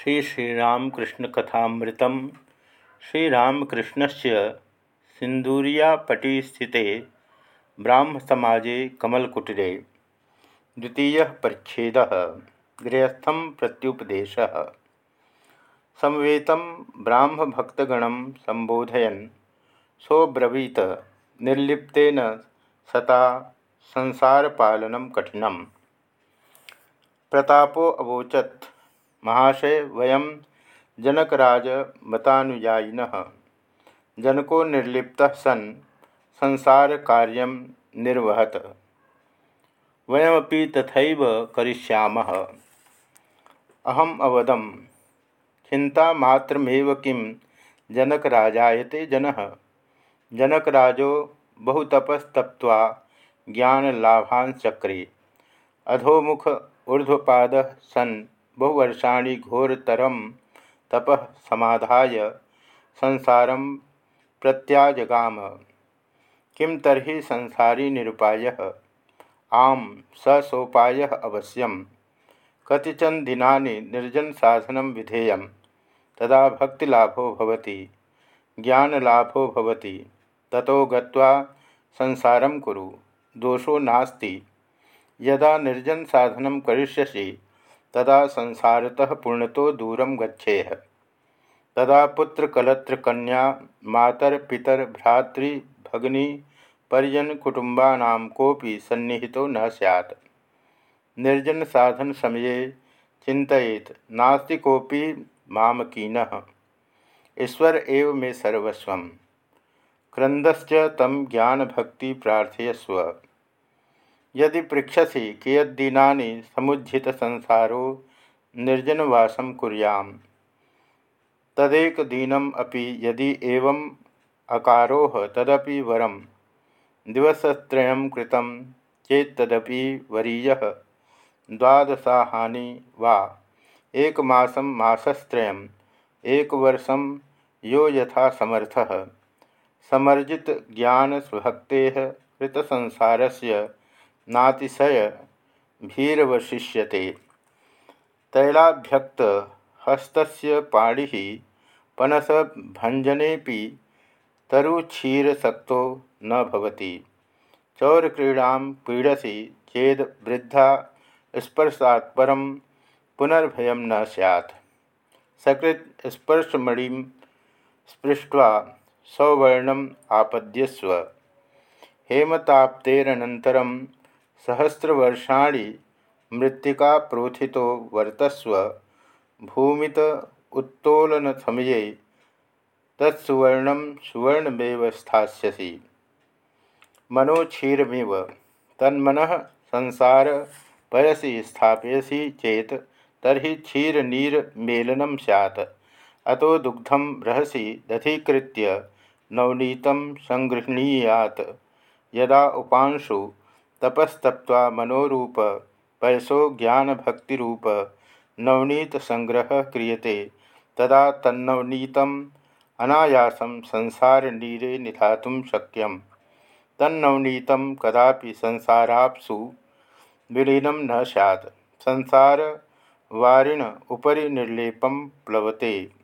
श्री श्रीरामकृष्णकथामृत श्रीरामकृष्ण से सिंदूरियापटी स्थित ब्राह्मसमाजे कमलकुटीरे द्वितीय परिच्छेद गृहस्थम प्रत्युपदेश। समवेत ब्राह्मभक्तगण संबोधयन सोब्रवीत निर्लिप्तेन सता संसारपालनम कठिनम। प्रतापो अवोचत महाशय वयम जनकराज मतानुयायिन। जनको निर्लिप्त सन संसार कार्य निर्वहत। वयमी तथा करिष्यामः। अहम अवदम चिंता मात्रमेव किं जनकराजायते जन? जनकराजो बहुतपस्तप्वा ज्ञानलाभांचक्रे अधोमुख ऊर्ध्वपाद सन् बहुवर्षाणि घोरतरम तप समाधाय संसार प्रत्याजगाम। किं तरी संसारी निरुपाय? आम स सोपाय अवश्यम कतिचन दिना निर्जन साधन विधेय। तदा भक्तिलाभो भवति, ज्ञानलाभो भवति। ततो गत्वा संसारं कुरु, दोषो नास्ति। यदा निर्जन साधन करिष्यसि तदा संसारतः पूर्णतो दूरम गच्छेह। तदा पुत्र कलत्र कन्या, मातर पितर भ्रातृ भगनी, परिजन कुटुंबा कोपि सन्निहितो न सैत् निर्जन साधन समये चिंतित नास्ति कोपि मामकीन। ईश्वर एव मे सर्वस्व क्रंदश्च तम ज्ञान भक्ति प्रार्थयस्व। यदि पृछसी कियदीना समुज्झित संसारो निर्जनवासम कुरियाम। तदेक दीनम अपि यदि एवं अकारोह तदपि वरम। दिवसत्रयं कृतं चेत्तदपि वरीयः। द्वादशाहानि वा। एकमासं मासस्त्रयम्। एकवर्षं यो यथा समर्थः। समर्जित ज्ञानभक्तेः कृतसंसारस्य नातिशय भीरवशिष्यते। तैलाभ्यक्त हस्तस्य पाणि पनस भंजने तरुक्षीरसक्तो न भवति। चौरक्रीड़ा पीडसी चेद वृद्धा स्पर्शात् परम पुनर्भय न सैत् सकृत स्पर्शमणि स्पृष्ट्वा सौवर्णम आपद्यस्व। हेमताप्तेरनन्तरं सहस्रवर्षाणि मृत्तिका प्रोथितो वर्तस्व भूमित उत्तोलन समये तत्सुवर्ण सुवर्णमेव स्थास्यसि। मनोक्षीरमिव तन्मन संसार पयसी स्थापयसि चेत तर्हि क्षीरनीरमेलनं स्यात्। अतो दुग्धम रहसि दधीकृत्य नवनीत संगृहणीयात्। यदा उपांशु तपस्तप्वा मनोरूप पैसो ज्ञान भक्तिरूप नवनीत संग्रह क्रियते। तदा तन्नवनीतम अनायासम संसार नीरे निधातुं शक्यम। तन्नवनीतम कदापि संसारापसु विलीनं न सैत् संसार वारिण उपरि निर्लेपम प्लवते।